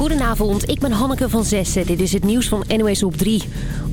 Goedenavond, ik ben Hanneke van Zessen. Dit is het nieuws van NOS op 3.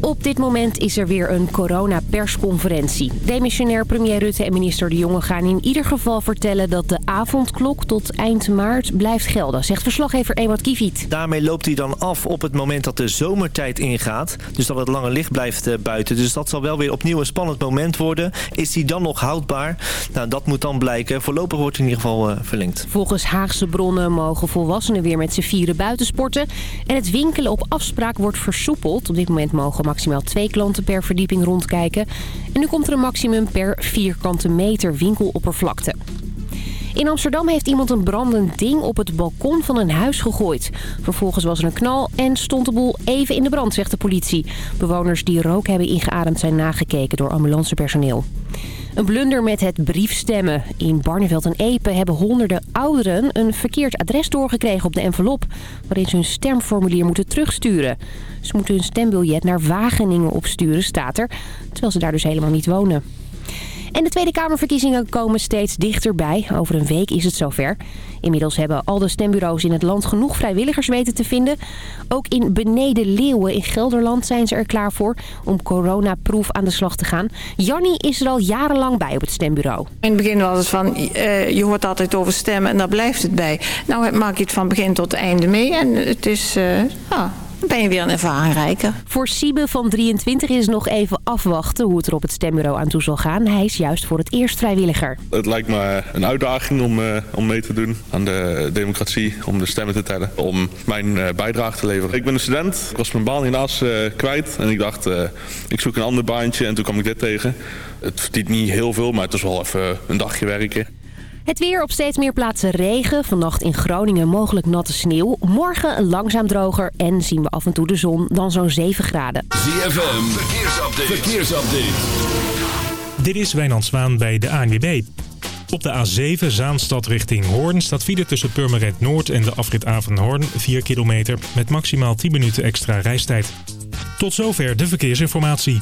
Op dit moment is er weer een coronapersconferentie. Demissionair premier Rutte en minister De Jonge gaan in ieder geval vertellen... dat de avondklok tot eind maart blijft gelden, zegt verslaggever Ewout Kiviet. Daarmee loopt hij dan af op het moment dat de zomertijd ingaat. Dus dat het lange licht blijft eh, buiten. Dus dat zal wel weer opnieuw een spannend moment worden. Is die dan nog houdbaar? Nou, dat moet dan blijken. Voorlopig wordt hij in ieder geval uh, verlengd. Volgens Haagse bronnen mogen volwassenen weer met z'n vieren buitensporten. En het winkelen op afspraak wordt versoepeld. Op dit moment mogen maximaal twee klanten per verdieping rondkijken. En nu komt er een maximum per vierkante meter winkeloppervlakte. In Amsterdam heeft iemand een brandend ding op het balkon van een huis gegooid. Vervolgens was er een knal en stond de boel even in de brand, zegt de politie. Bewoners die rook hebben ingeademd zijn nagekeken door ambulancepersoneel. Een blunder met het briefstemmen. In Barneveld en Epe hebben honderden ouderen een verkeerd adres doorgekregen op de envelop... waarin ze hun stemformulier moeten terugsturen. Ze moeten hun stembiljet naar Wageningen opsturen, staat er, terwijl ze daar dus helemaal niet wonen. En de Tweede Kamerverkiezingen komen steeds dichterbij. Over een week is het zover. Inmiddels hebben al de stembureaus in het land genoeg vrijwilligers weten te vinden. Ook in Beneden Leeuwen in Gelderland zijn ze er klaar voor om coronaproef aan de slag te gaan. Jannie is er al jarenlang bij op het stembureau. In het begin was het van, uh, je hoort altijd over stemmen en daar blijft het bij. Nou maak je het van begin tot einde mee en het is... Uh, ah, ben je weer een ervaringrijker. Voor Siebe van 23 is nog even afwachten hoe het er op het stembureau aan toe zal gaan. Hij is juist voor het eerst vrijwilliger. Het lijkt me een uitdaging om, uh, om mee te doen aan de democratie, om de stemmen te tellen, om mijn uh, bijdrage te leveren. Ik ben een student, ik was mijn baan helaas uh, kwijt en ik dacht, ik zoek een ander baantje en toen kwam ik dit tegen. Het verdient niet heel veel, maar het is wel even een dagje werken. Het weer op steeds meer plaatsen regen. Vannacht in Groningen mogelijk natte sneeuw. Morgen langzaam droger en zien we af en toe de zon. Dan zo'n 7 graden. ZFM, verkeersupdate. verkeersupdate. Dit is Wijnand Zwaan bij de ANWB. Op de A7 Zaanstad richting Hoorn staat file tussen Purmerend Noord en de afrit Avenhoorn 4 kilometer met maximaal 10 minuten extra reistijd. Tot zover de verkeersinformatie.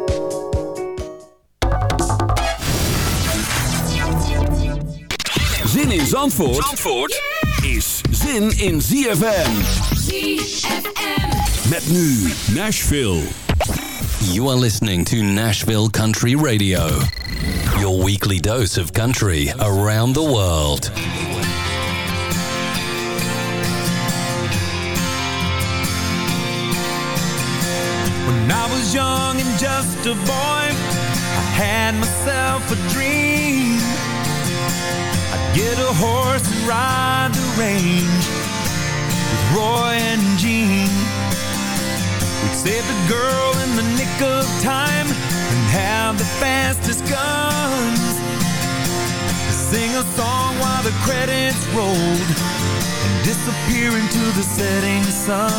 Zin in Zandvoort, Zandvoort is zin in ZFM. ZFM. Met nu Nashville. You are listening to Nashville Country Radio. Your weekly dose of country around the world. When I was young and just a boy, I had myself a dream. Get a horse and ride the range with Roy and Gene. We'd save the girl in the nick of time and have the fastest guns. Sing a song while the credits rolled and disappear into the setting sun.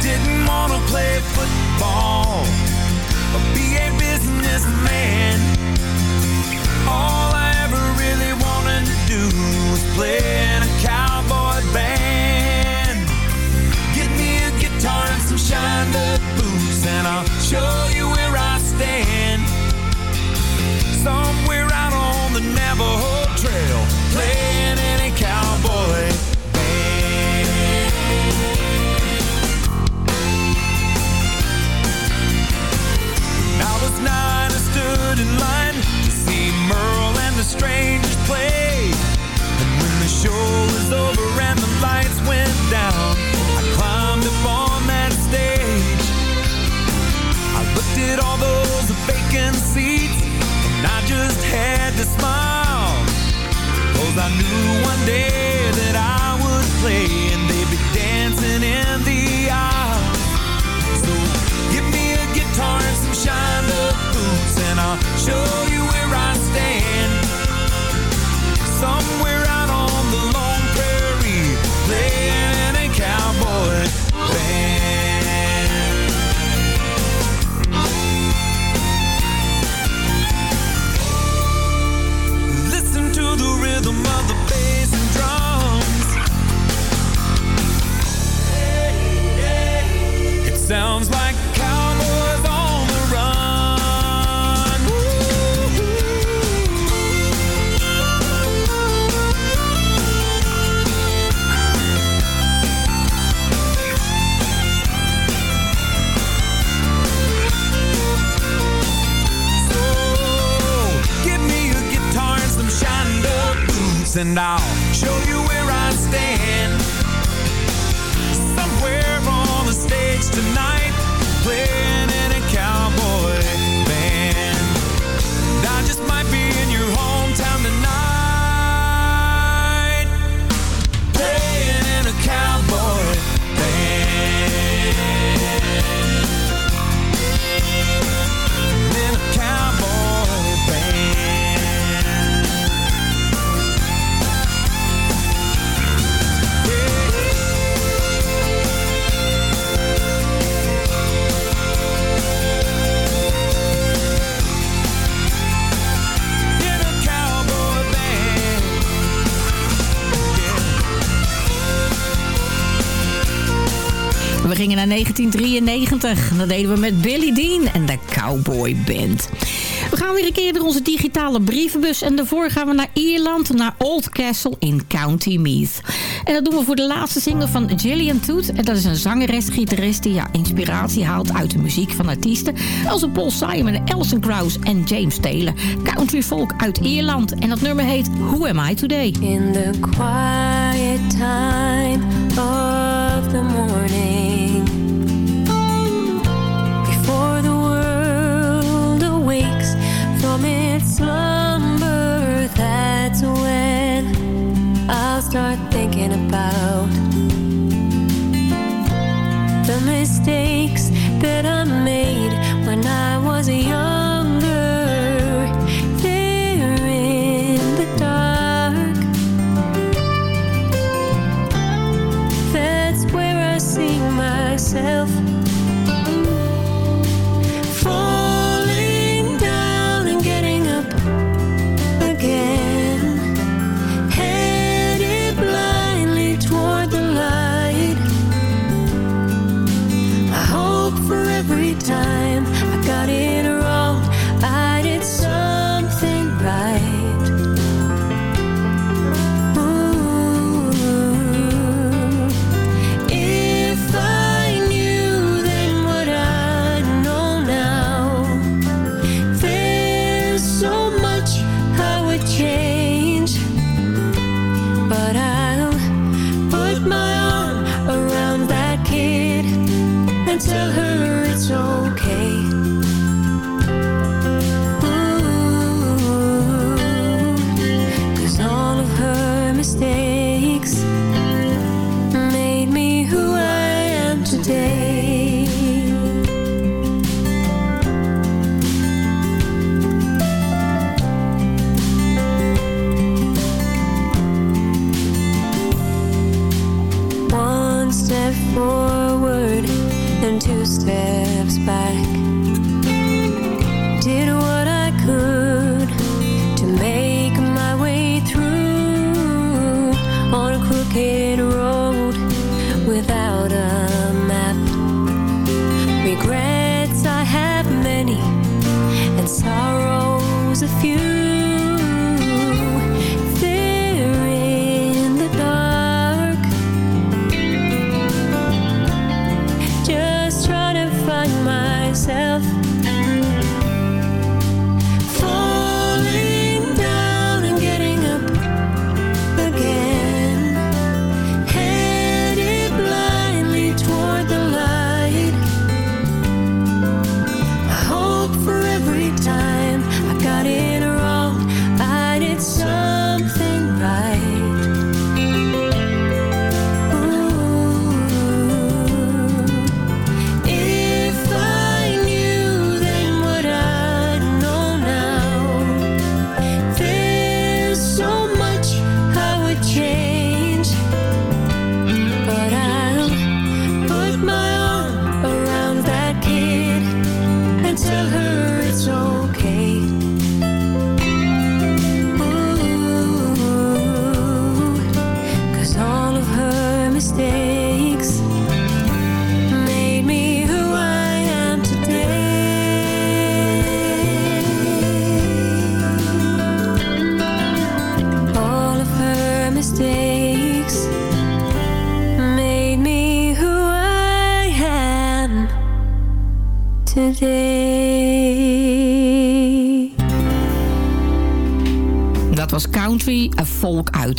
Didn't wanna play football or be a businessman. All do was play in a cowboy band. Get me a guitar and some shined up boots, and I'll show you where I stand. Somewhere out on the Navajo Trail, playing in a cowboy band. I was nine, I stood in line to see Merle the strangers play. And when the show was over and the lights went down, I climbed up on that stage. I looked at all those vacant seats and I just had to smile. Cause I knew one day that I would play and they'd be dancing in the aisle. So give me a guitar and some shined up boots and I'll show you and I'll We gingen naar 1993. Dat deden we met Billy Dean en de Cowboy Band. We gaan weer een keer door onze digitale brievenbus. En daarvoor gaan we naar Ierland, naar Old Castle in County Meath. En dat doen we voor de laatste single van Gillian Toot. En dat is een zangeres-gitarist die ja, inspiratie haalt uit de muziek van artiesten... als Paul Simon, Alison Krauss en James Taylor. Country folk uit Ierland. En dat nummer heet Who Am I Today? In the quiet time of the morning, before the world awakes from its slumber, that's when I'll start thinking about the mistakes that I made when I was younger. Myself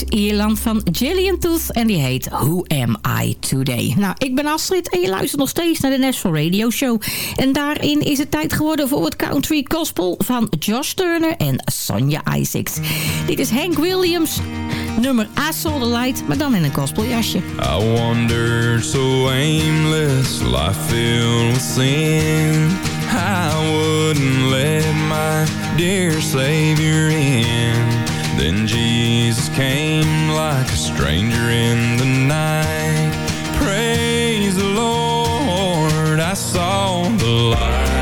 Ierland van Gillian Tooth. En die heet Who Am I Today? Nou, ik ben Astrid en je luistert nog steeds naar de National Radio Show. En daarin is het tijd geworden voor het country gospel van Josh Turner en Sonja Isaacs. Dit is Hank Williams, nummer I Saw The Light, maar dan in een gospeljasje. I wonder so aimless, life filled with sin. I wouldn't let my dear Savior in. Jesus came like a stranger in the night. Praise the Lord, I saw the light.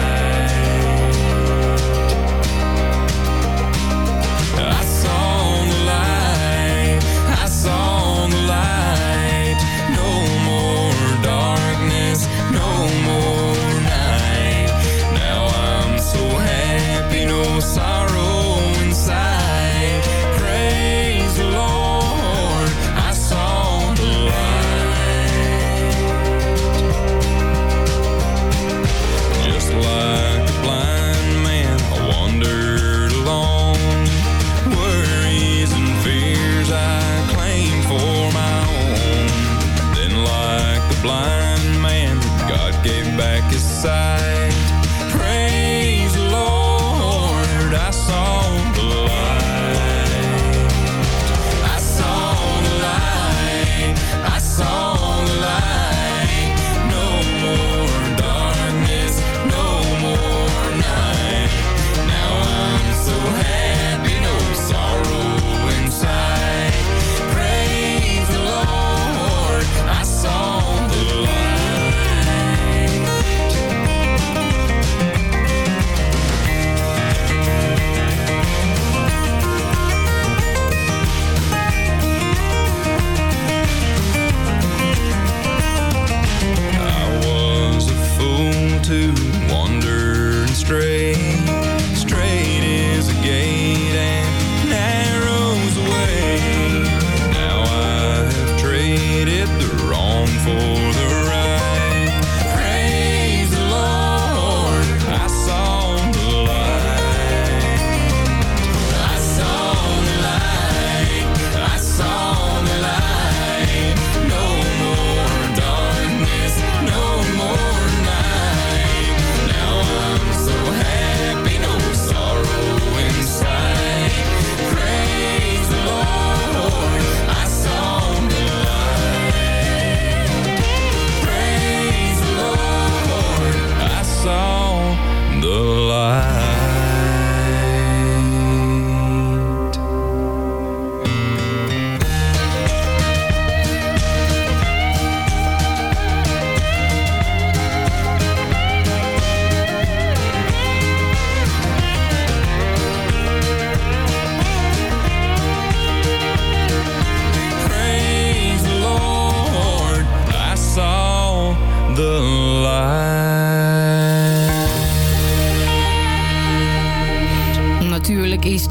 the light.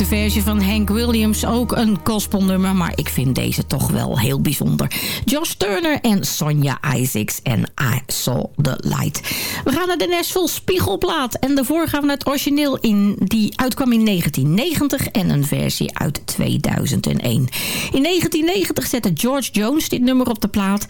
De versie van Hank Williams ook een gospelnummer... maar ik vind deze toch wel heel bijzonder. Josh Turner en Sonja Isaacs en I Saw the Light. We gaan naar de Nashville Spiegelplaat. En daarvoor gaan we naar het origineel in, die uitkwam in 1990... en een versie uit 2001. In 1990 zette George Jones dit nummer op de plaat...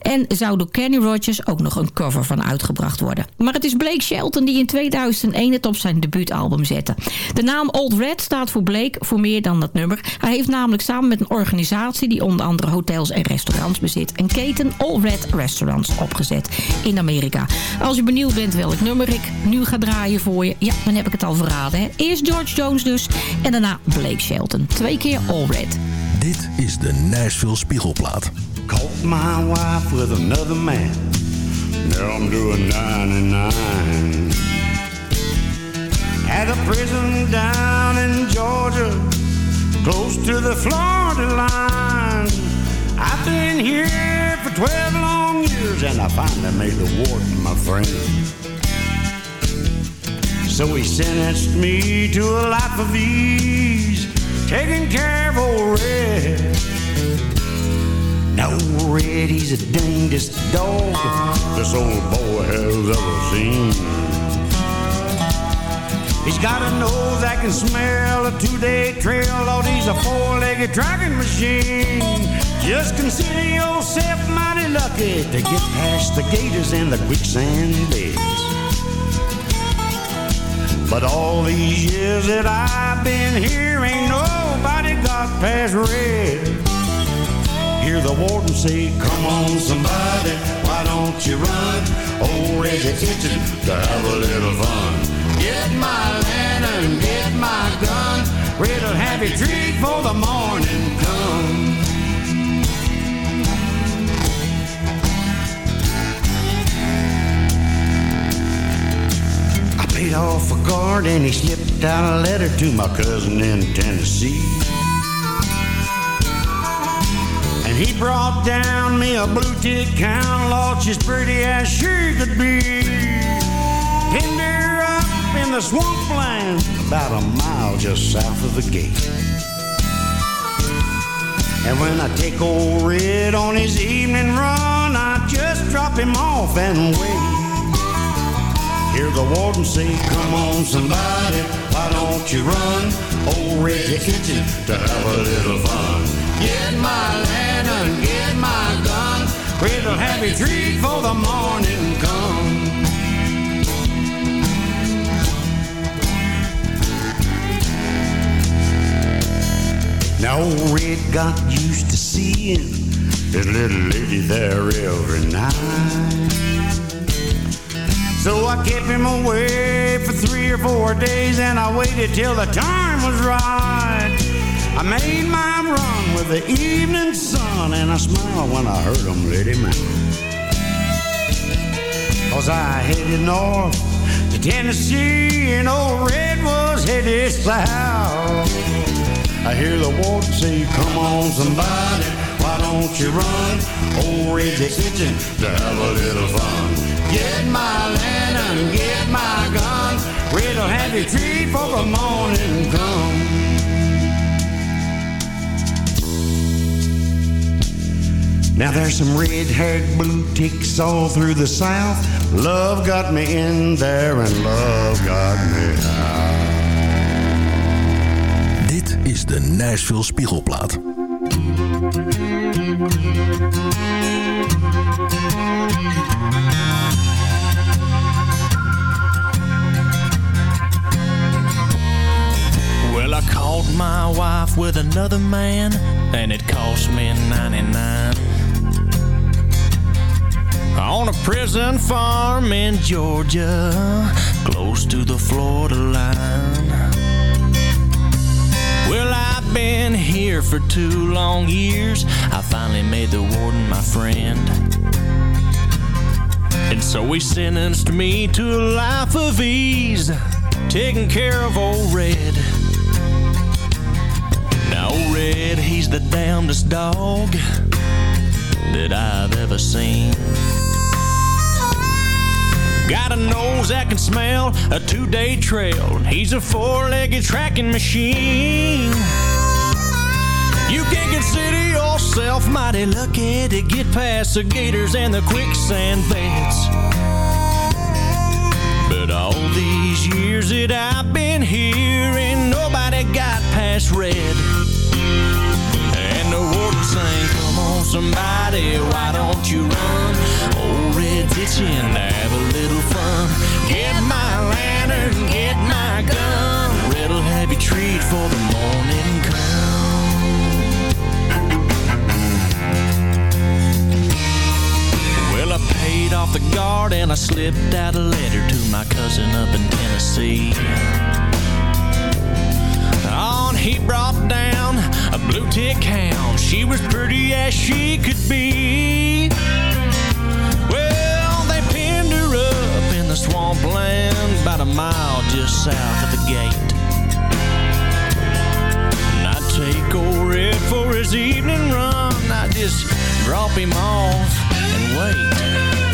en zou door Kenny Rogers ook nog een cover van uitgebracht worden. Maar het is Blake Shelton die in 2001 het op zijn debuutalbum zette. De naam Old Red staat voor Blake voor meer dan dat nummer. Hij heeft namelijk samen met een organisatie die onder andere hotels en restaurants bezit... een keten Old Red Restaurants opgezet in Amerika. Als je benieuwd bent welk nummer ik nu ga draaien voor je... ja, dan heb ik het al verraden. Hè? Eerst George Jones dus en daarna Blake Shelton. Twee keer All Red. Dit is de Nashville Spiegelplaat. Caught my wife with another man. Now I'm doing 99. At a prison down in Georgia, close to the Florida line. I've been here for 12 long years and I finally made the warden my friend. So he sentenced me to a life of ease, taking care of old Red. Now Red, he's the dangest dog this old boy has ever seen. He's got a nose that can smell a two-day trail, Lord, he's a four-legged dragging machine. Just consider yourself mighty lucky to get past the gators and the quicksand beds. But all these years that I've been here, ain't nobody got past red. Hear the warden say, come on somebody, why don't you run? Old Red's itching to have a little fun. Get my lantern, get my gun, have you treat for the morning come. I paid off a guard and he slipped out a letter to my cousin in Tennessee. And he brought down me a blue tick count, Lord, she's pretty as she could be. Up swampland, about a mile just south of the gate. And when I take old Red on his evening run, I just drop him off and wait. Hear the warden say, come on somebody, why don't you run? Old Red's itching to have a little fun. Get my lantern, get my gun, Red'll have you treat for the morning come. Now old Red got used to seeing his little lady there every night. So I kept him away for three or four days and I waited till the time was right. I made my run with the evening sun and I smiled when I heard him let him out. Cause I headed north to Tennessee and old Red was headed south. I hear the warden say, come on somebody, why don't you run? Old Red's itching to have a little fun. Get my lantern, get my gun, Red'll have you treat for the morning come. Now there's some red-haired blue ticks all through the south. Love got me in there and love got me out. Is de Nashville Spiegelplaat. Well, I caught my wife with another man, and it cost me 99. On a prison farm in Georgia, close to the Florida line. Been here for two long years. I finally made the warden my friend. And so he sentenced me to a life of ease, taking care of old Red. Now, old Red, he's the damnedest dog that I've ever seen. Got a nose that can smell a two-day trail. He's a four-legged tracking machine. You can consider yourself mighty lucky to get past the gators and the quicksand beds. But all these years that I've been here, ain't nobody got past red. And the warden sang, Come on, somebody, why don't you run? Old Red's itching to have a little fun. Get my lantern, get my gun. Red'll have you treat for the off and I slipped out a letter to my cousin up in Tennessee. On he brought down a blue tick hound. She was pretty as she could be. Well, they pinned her up in the swampland about a mile just south of the gate. And I take old Red for his evening run. I just drop him off and wait.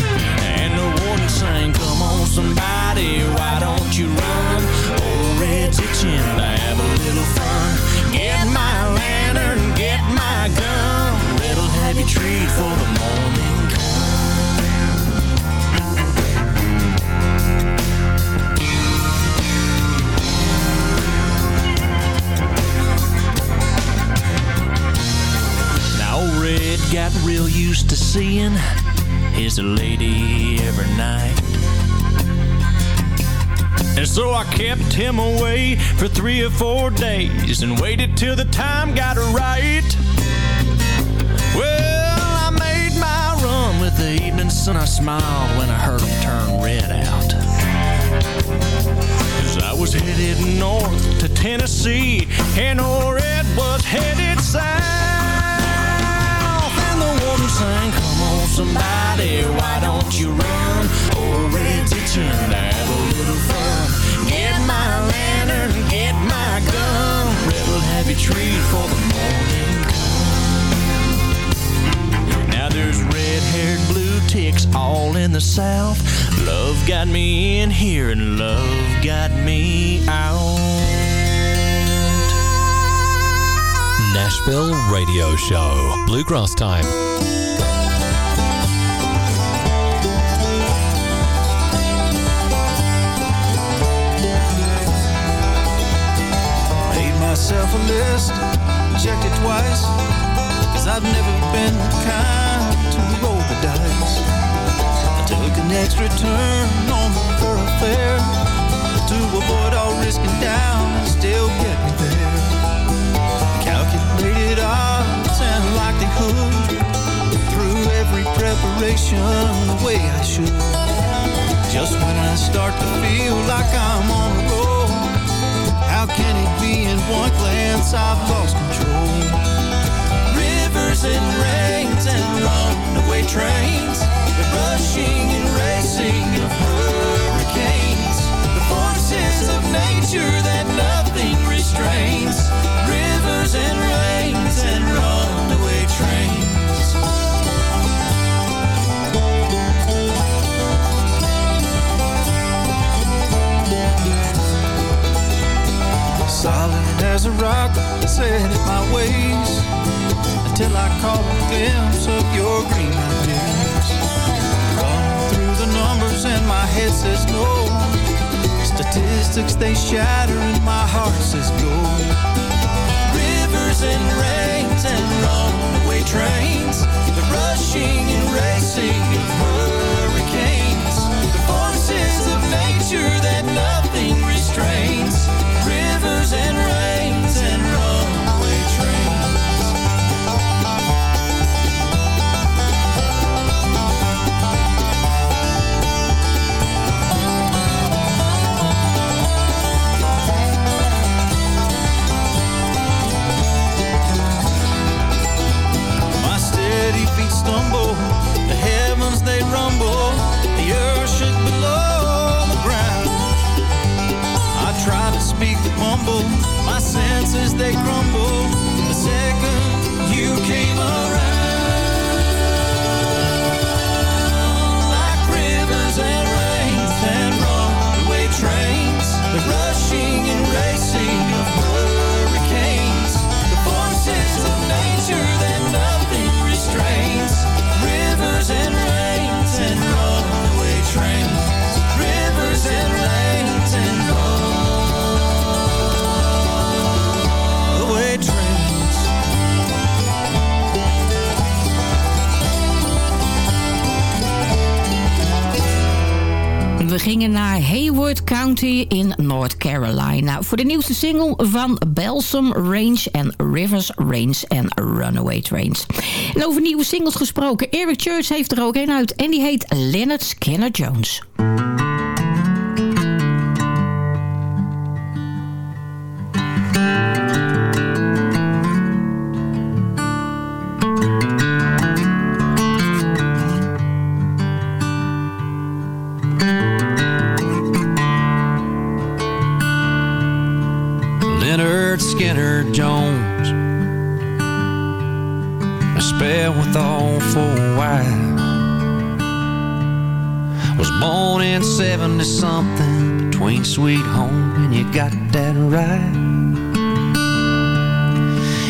And sang, Come on, somebody, why don't you run? Old Red's itching to have a little fun. Get my lantern, get my gun. Have you treat for the morning Now old Red got real used to seeing his lady every night. And so I kept him away for three or four days and waited till the time got right. Well, I made my run with the evening sun. I smiled when I heard him turn red out. Cause I was headed north to Tennessee, and old Red was headed south. And sang, Come on, somebody, why don't you run? Itching to have a little fun. Get my lantern, get my gun. Red'll have treat for the morning. Now there's red-haired blue ticks all in the south. Love got me in here and love got me out. Nashville Radio Show. Bluegrass Time. Myself a list, checked it twice, cause I've never been the kind to roll the dice. I took an extra turn on the thoroughfare to avoid all risking down and still get me there. Calculated odds and likelihood through every preparation the way I should. Just when I start to feel like I'm on the road, how can it be in one glance I've lost control? Rivers and rains and runaway trains, the rushing and racing of hurricanes, the forces of nature that nothing restrains. Rivers and rains as a rock, set in my ways until I caught a glimpse of your green eyes. Running through the numbers and my head says no. Statistics they shatter and my heart says go. Rivers and rains and runaway trains, the rushing and racing of hurricanes, the forces of nature that nothing voor de nieuwste single van Balsam Range en Rivers Range en Runaway Trains. En over nieuwe singles gesproken... Eric Church heeft er ook een uit en die heet Leonard Skinner Jones. Was born in 70 something between Sweet Home and you got that right.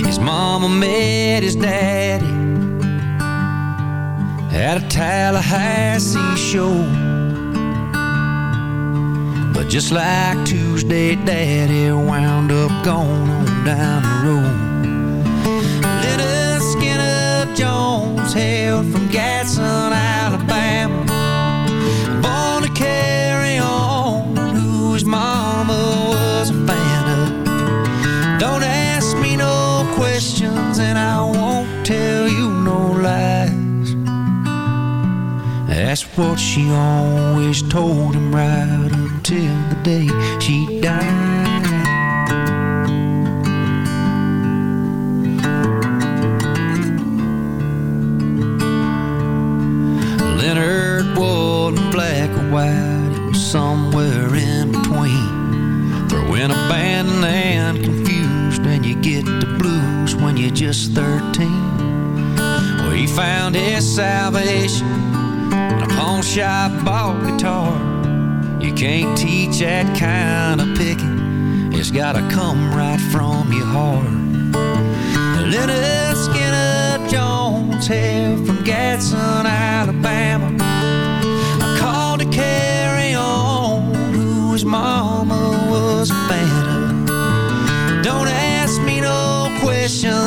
His mama met his daddy at a Tallahassee show. But just like Tuesday, Daddy wound up gone on down the road. That's what she always told him right until the day she died. Lynyrd wasn't black or white, he was somewhere in between. Throwing abandoned and confused, and you get the blues when you're just 13. Well, he found his salvation shop bought guitar. You can't teach that kind of picking. It's gotta come right from your heart. Lynyrd Skynyrd Jones hailed from Gadsden, Alabama. I called to carry on who his mama was a of. Don't ask me no questions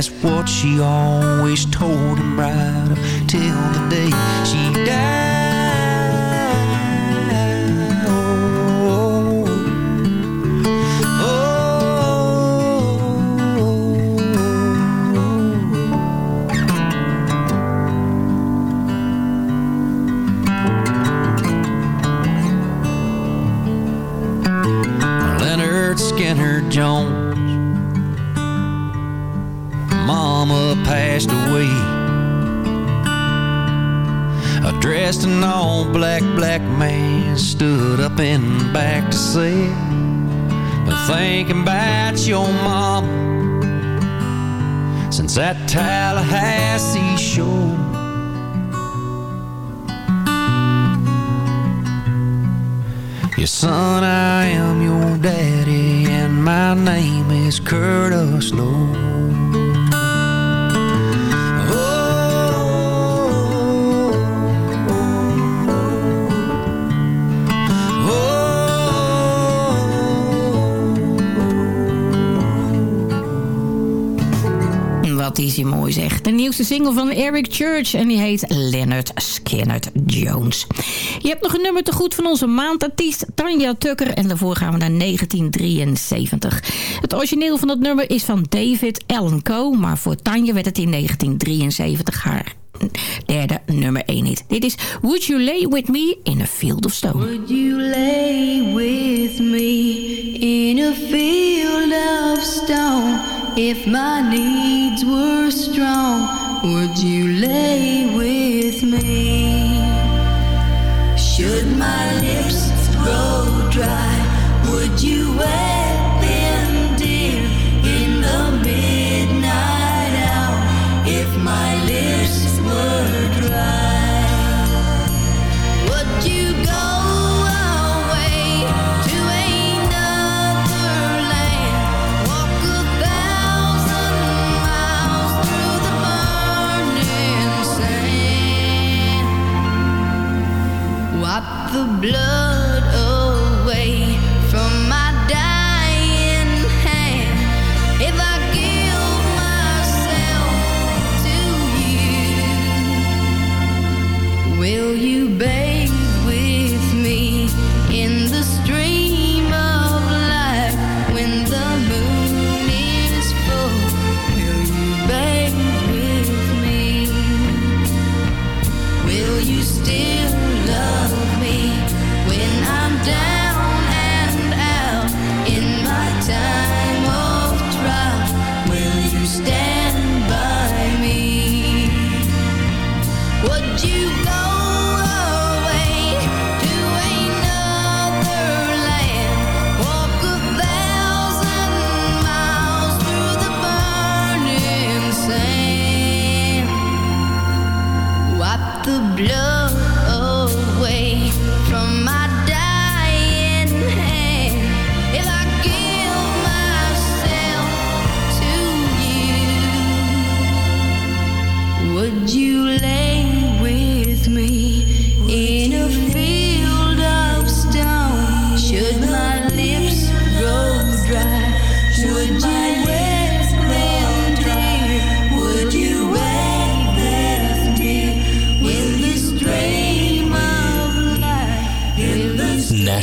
That's what she always told him right up till the day she died. Thinking about your mama Since that Tallahassee show Yes, son, I am your daddy And my name is Curtis Loew Wat is hij mooi zeg. De nieuwste single van Eric Church en die heet Leonard Skinner Jones. Je hebt nog een nummer te goed van onze maandartiest Tanja Tucker en daarvoor gaan we naar 1973. Het origineel van dat nummer is van David Allen Coe, maar voor Tanja werd het in 1973 haar derde nummer 1 hit. Dit is Would You Lay With Me in a Field of Stone. Would you lay with me in a field of stone? If my needs were strong, would you lay with me? Should my lips grow dry, would you wet them, dear, in the midnight hour? If my lips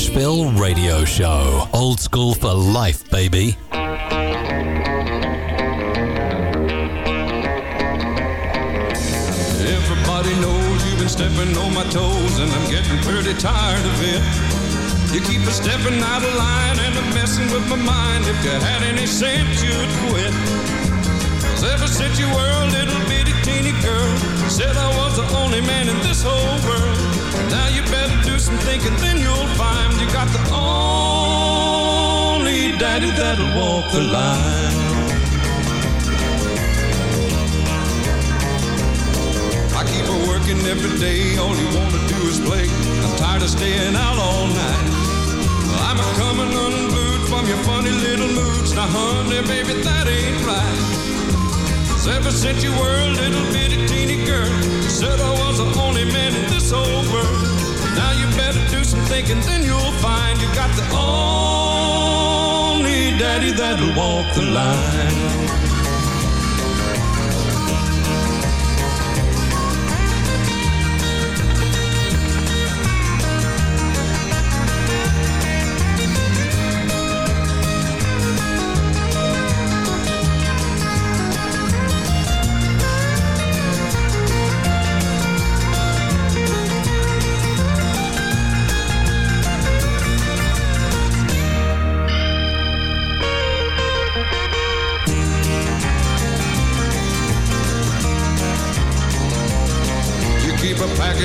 Nashville Radio Show. Old school for life, baby. Everybody knows you've been stepping on my toes, and I'm getting pretty tired of it. You keep a stepping out of line and I'm messing with my mind. If you had any sense, you'd quit. Cause ever since you were a little bitty teeny girl, said I was the only man in this whole world. Now you better do some thinking, then you'll find you got the only daddy that'll walk the line. I keep her working every day, all you wanna do is play. I'm tired of staying out all night. I'm a coming unglued from your funny little moods. Now, honey, baby, that ain't right. 'Cause ever since you were a little bitty teeny you said I was the only man in this whole world. Now you better do some thinking, then you'll find you got the only daddy that'll walk the line.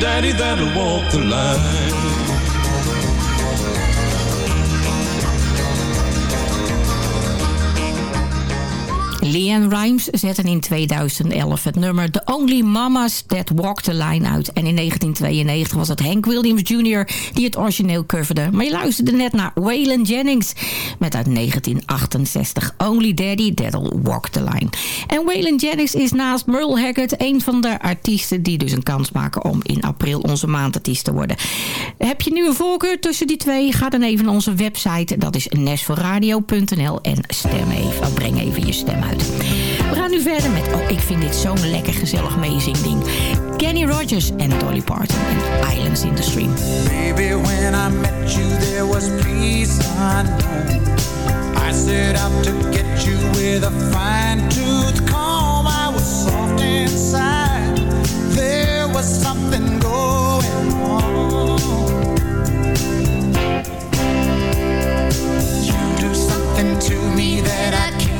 daddy that'll walk the line. Leanne Rimes zette in 2011 het nummer The Only Mamas That Walk the Line uit. En in 1992 was het Hank Williams Jr. die het origineel coverde. Maar je luisterde net naar Waylon Jennings met uit 1968 Only Daddy That'll Walk the Line. En Waylon Jennings is naast Merle Haggard een van de artiesten die dus een kans maken om in april onze maandartiest te worden. Heb je nu een voorkeur tussen die twee? Ga dan even naar onze website. Dat is nesforradio.nl en stem even, breng even je stem uit. We gaan nu verder met, oh ik vind dit zo'n lekker gezellig meezingding. Kenny Rogers en Dolly Parton en Islands in the Stream. Baby, when I met you, there was peace unknown. I set out to get you with a fine tooth comb. I was soft inside. There was something going on. You do something to me that I can't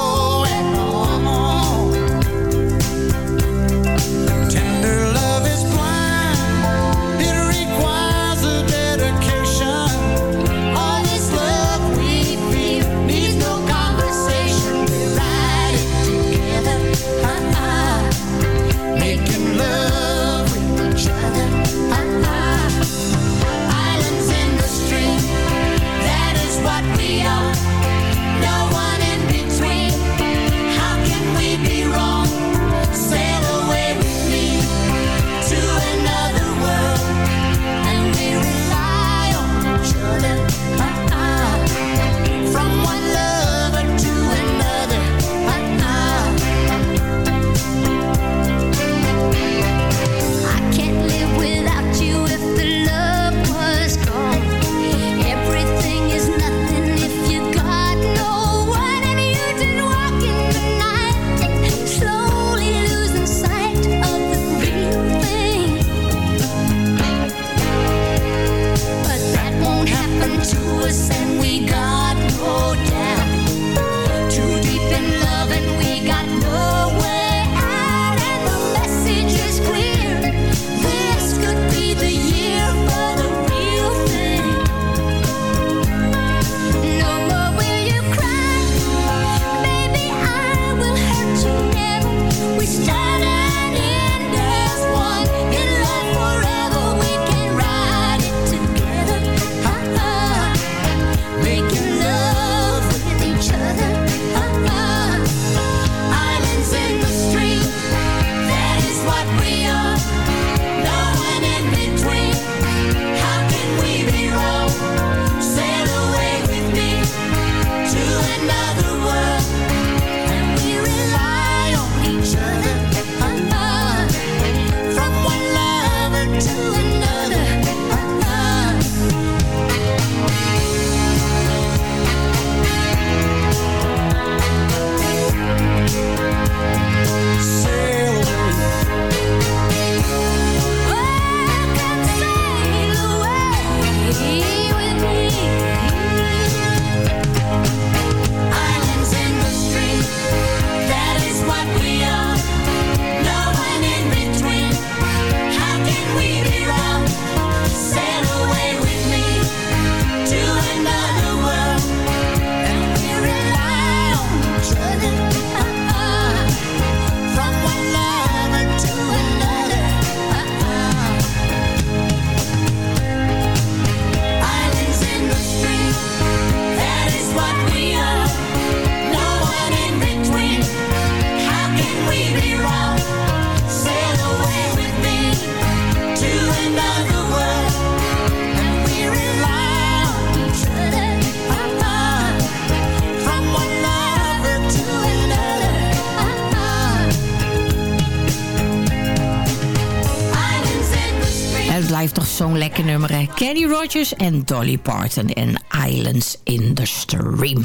Kenny Rogers en Dolly Parton en Islands in the Stream.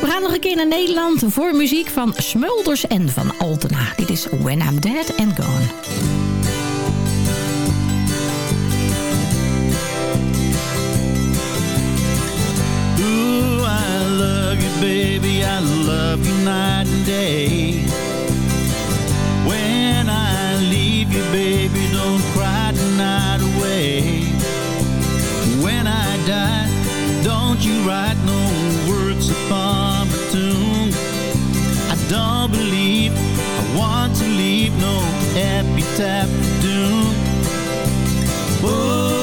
We gaan nog een keer naar Nederland voor muziek van Smulders en van Altena. Dit is When I'm Dead and Gone. don't believe I want to leave no epitaph to doom. Oh.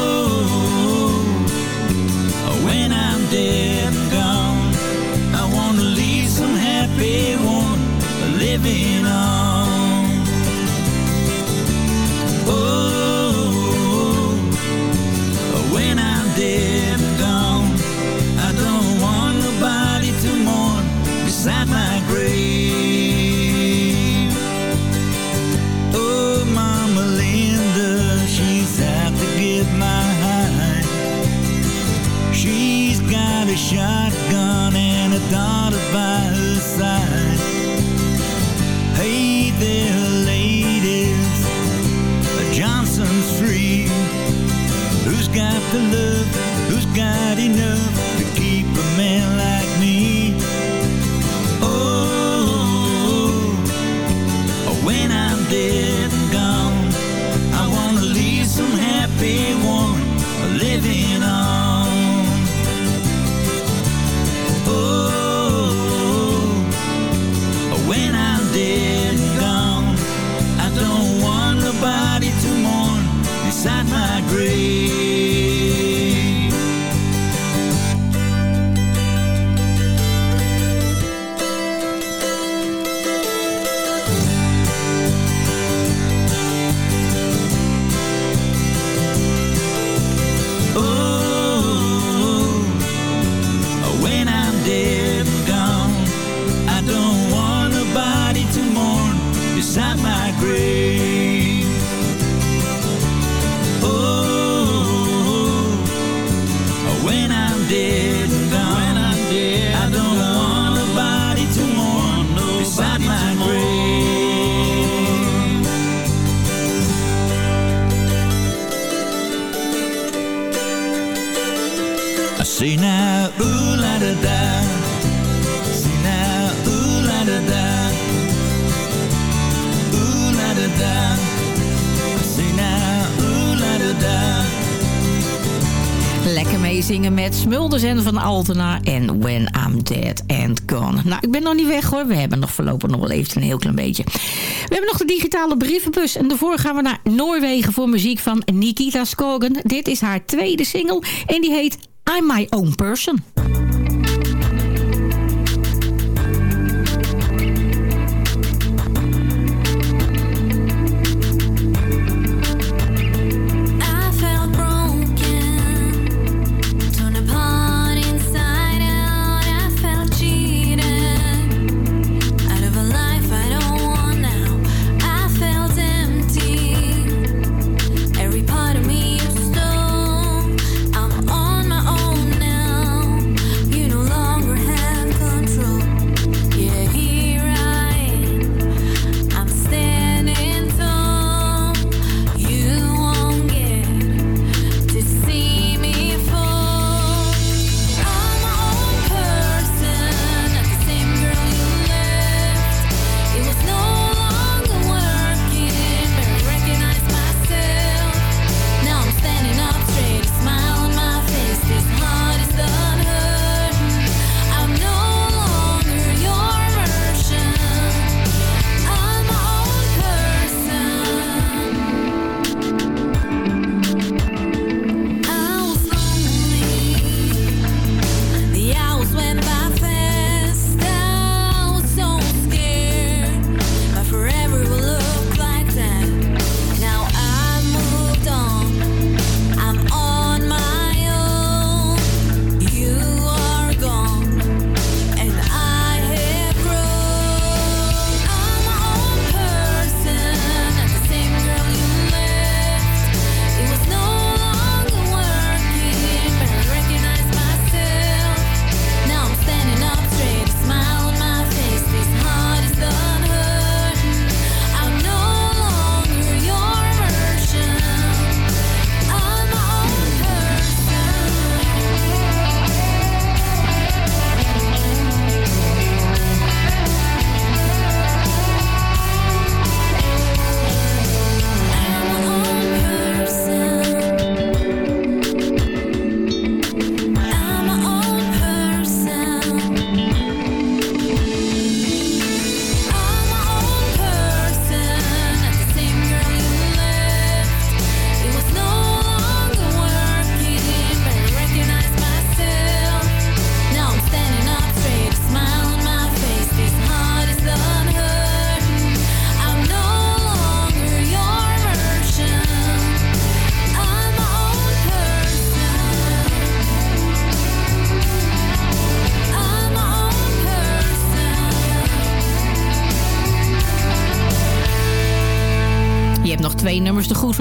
Fred Smulders en Van Altena en When I'm Dead and Gone. Nou, ik ben nog niet weg hoor. We hebben nog voorlopig nog wel even een heel klein beetje. We hebben nog de digitale brievenbus. En daarvoor gaan we naar Noorwegen voor muziek van Nikita Skogen. Dit is haar tweede single en die heet I'm My Own Person.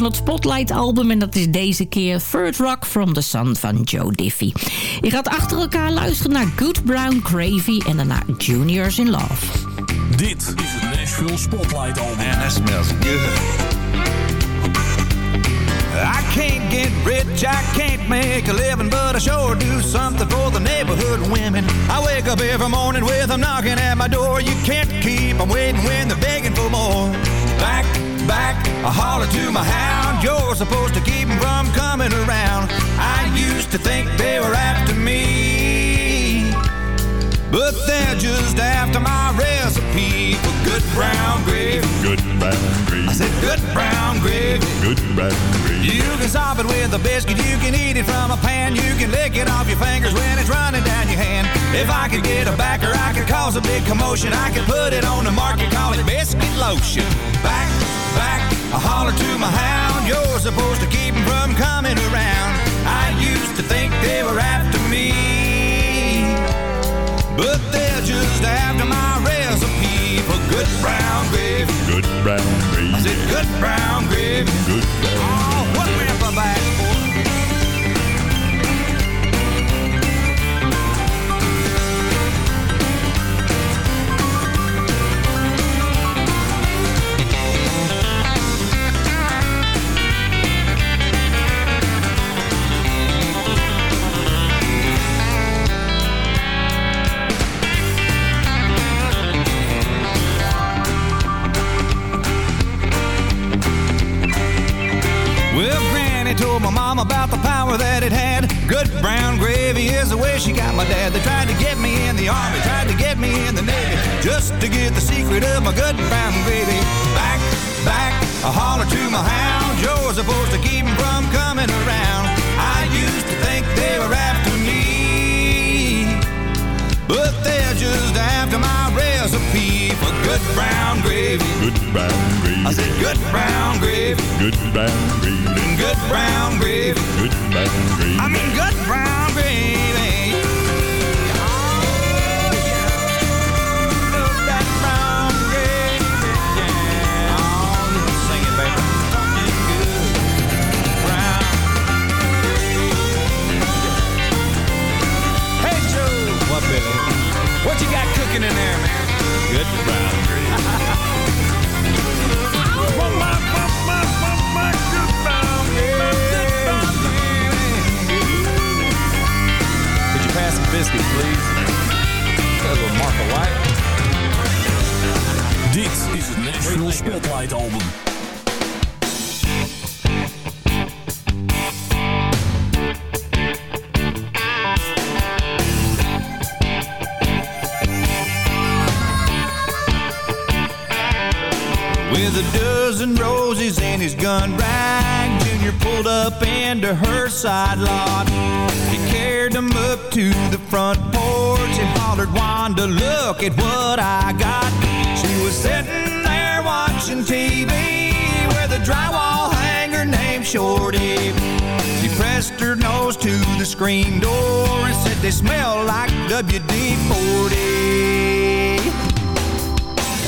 Van het Spotlight-album. En dat is deze keer Third Rock from the Sun van Joe Diffie. Je gaat achter elkaar luisteren naar Good Brown Gravy en daarna Juniors in Love. Dit is het Nashville Spotlight Album. Man, that smells good. I can't get rich, I can't make a living, but I sure do something for the neighborhood women. I wake up every morning with them knocking at my door. You can't keep them waiting when they're begging for more. Back, back, I holler to my hound. You're supposed to keep them from coming around. I used to think they were after me. But they're just after my recipe for good brown gravy. Good brown gravy. I said good brown gravy. Good brown gravy. You can stop it with a biscuit, you can eat it from a pan, you can lick it off your fingers when it's running down your hand. If I could get a backer, I could cause a big commotion. I could put it on the market, call it biscuit lotion. Back, back, I holler to my hound. You're supposed to keep keep 'em from coming around. I used to think they were after me. But they're just after my recipe for good brown gravy. Good brown gravy. I said good brown gravy. Good brown Oh, mom about the power that it had. Good brown gravy is the way she got my dad. They tried to get me in the army, tried to get me in the navy, just to get the secret of my good brown gravy. Back, back, I holler to my hound. You're supposed to keep 'em from coming around. I used to think they were after they're just after my recipe for good brown gravy. Good brown gravy. I said good brown gravy. Good brown gravy. Good brown gravy. Good brown gravy. I mean good brown gravy. You in there, man? Good brown gravy. Could you pass the biscuit, please? Got a little Martha White. Dit is het Nashville Spotlight Album. With a dozen roses in his gun rag, Junior pulled up into her side lot. He carried them up to the front porch and hollered, Wanda, look at what I got. She was sitting there watching TV with a drywall hanger named Shorty. She pressed her nose to the screen door and said they smell like WD-40.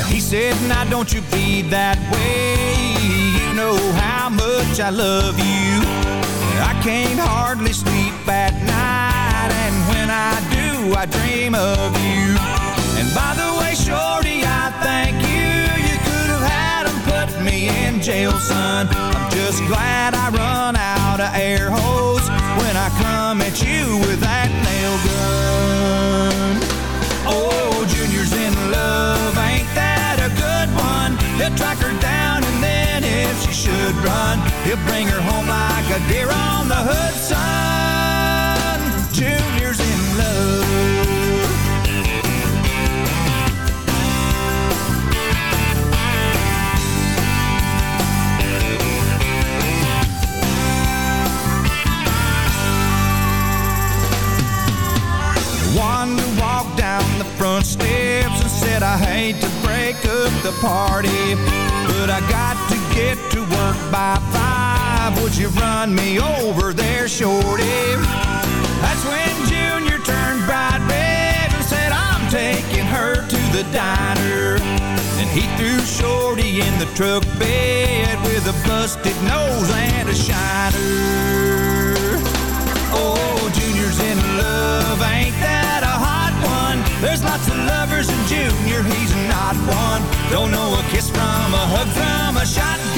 He said, now don't you be that way. You know how much I love you. I can't hardly sleep at night. And when I do, I dream of you. And by the way, Shorty, I thank you. You could have had him put me in jail, son. I'm just glad I run out of air he'll bring her home like a deer on the Hudson. Junior's in love. Wanda walked down the front steps and said, I hate to break up the party, but I got to get to work by five. Would you run me over there, shorty? That's when Junior turned bright red and said, I'm taking her to the diner. And he threw shorty in the truck bed with a busted nose and a shiner. Oh, Junior's in love, ain't that a hot one? There's lots of lovers in Junior, he's not one. Don't know a kiss from a hug from a shotgun.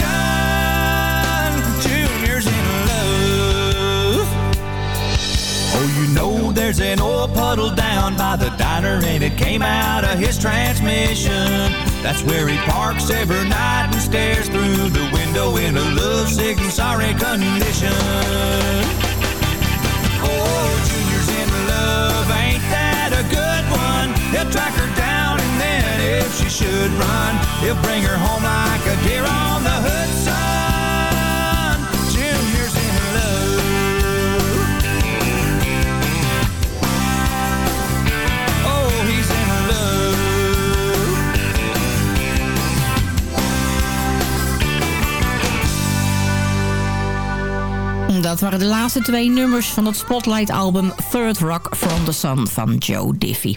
There's an oil puddle down by the diner and it came out of his transmission. That's where he parks every night and stares through the window in a lovesick and sorry condition. Oh, Junior's in love, ain't that a good one? He'll track her down and then if she should run, he'll bring her home de laatste twee nummers van het Spotlight-album Third Rock from the Sun van Joe Diffie.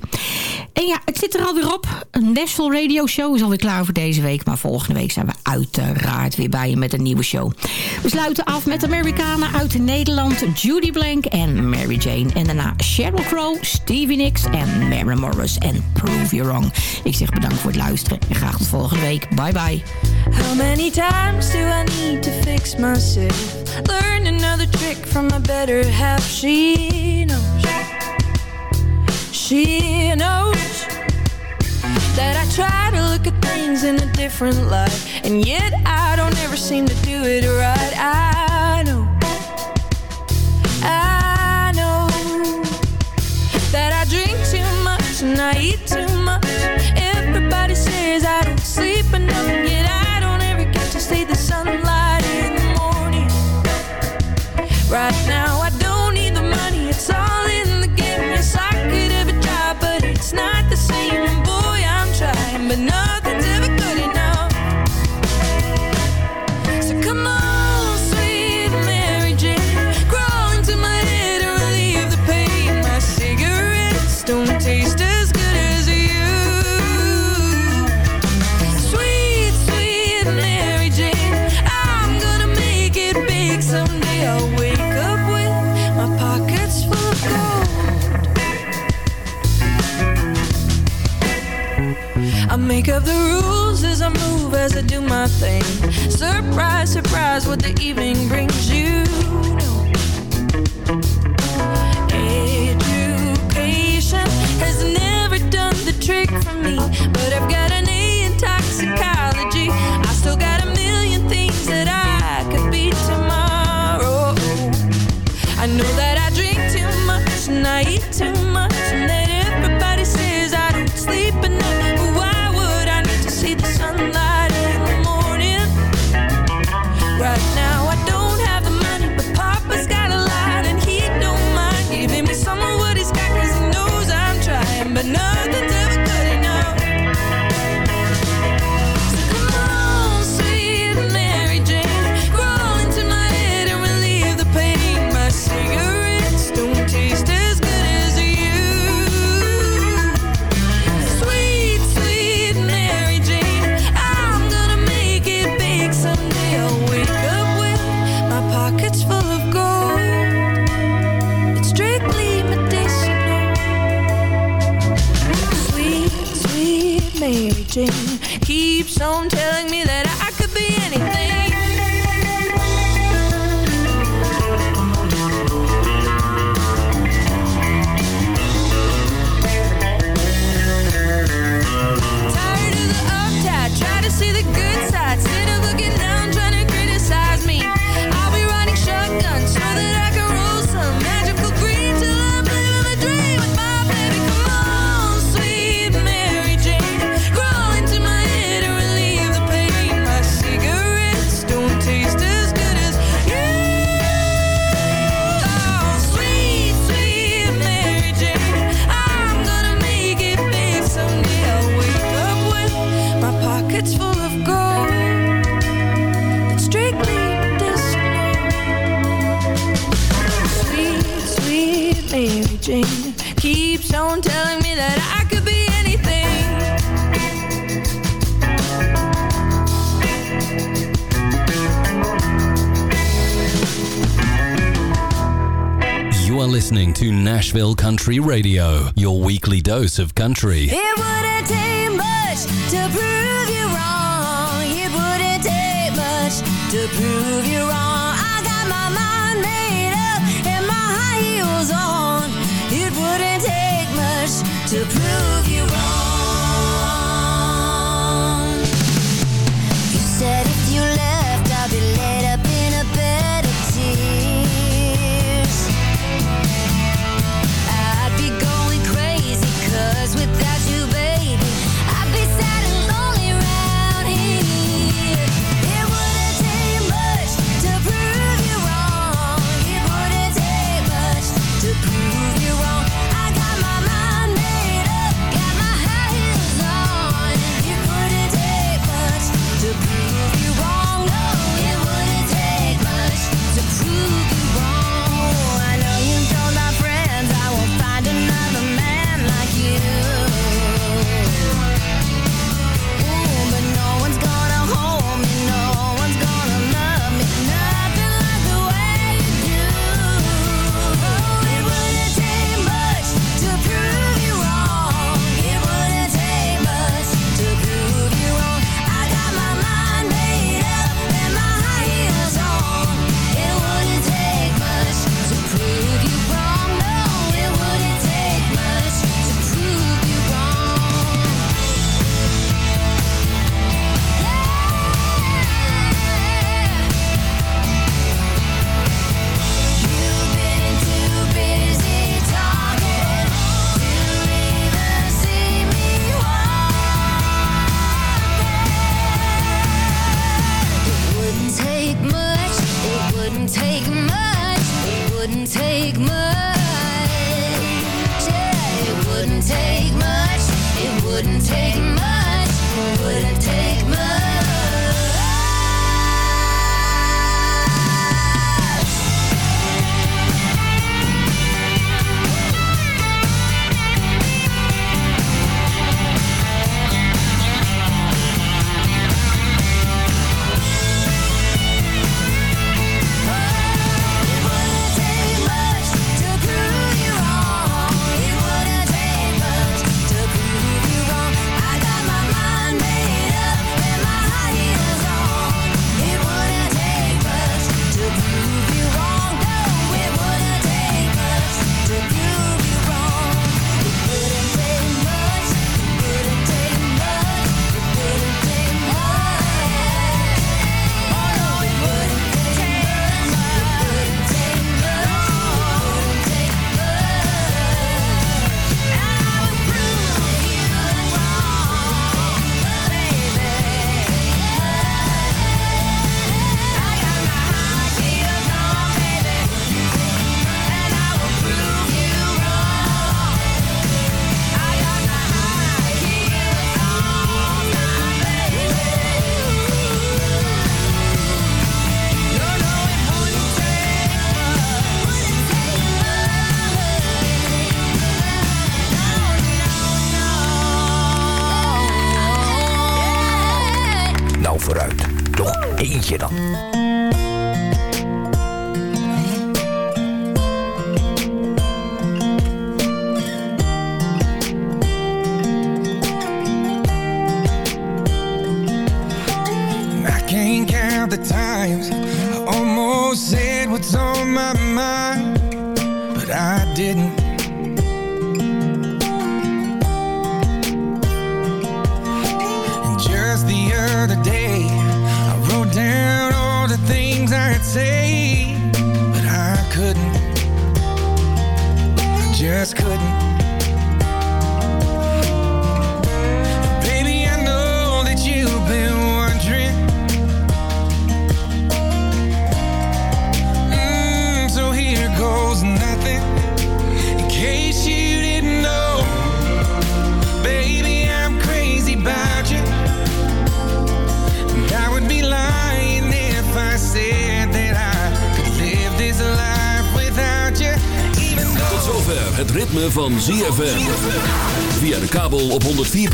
En ja, het zit er alweer op. Een Nashville Radio Show is alweer klaar voor deze week. Maar volgende week zijn we uiteraard weer bij je met een nieuwe show. We sluiten af met Amerikanen uit Nederland. Judy Blank en Mary Jane. En daarna Sheryl Crow, Stevie Nicks en Mary Morris en Prove You Wrong. Ik zeg bedankt voor het luisteren en graag tot volgende week. Bye bye. How many times do I need to fix myself? Learn another trick from my better half. She. She knows that I try to look at things in a different light, and yet I don't ever seem to do it right. I know. I know that I drink too much and I eat too much. Everybody says I don't sleep enough, and yet I don't ever get to see the sunlight in the morning. Right Up the rules as I move, as I do my thing. Surprise, surprise, what the evening brings you. Education has never done the trick for me, but I've got Nashville Country Radio, your weekly dose of country. It wouldn't take much to prove you wrong. It wouldn't take much to prove you wrong. I got my mind made up and my high heels on. It wouldn't take much to prove you wrong.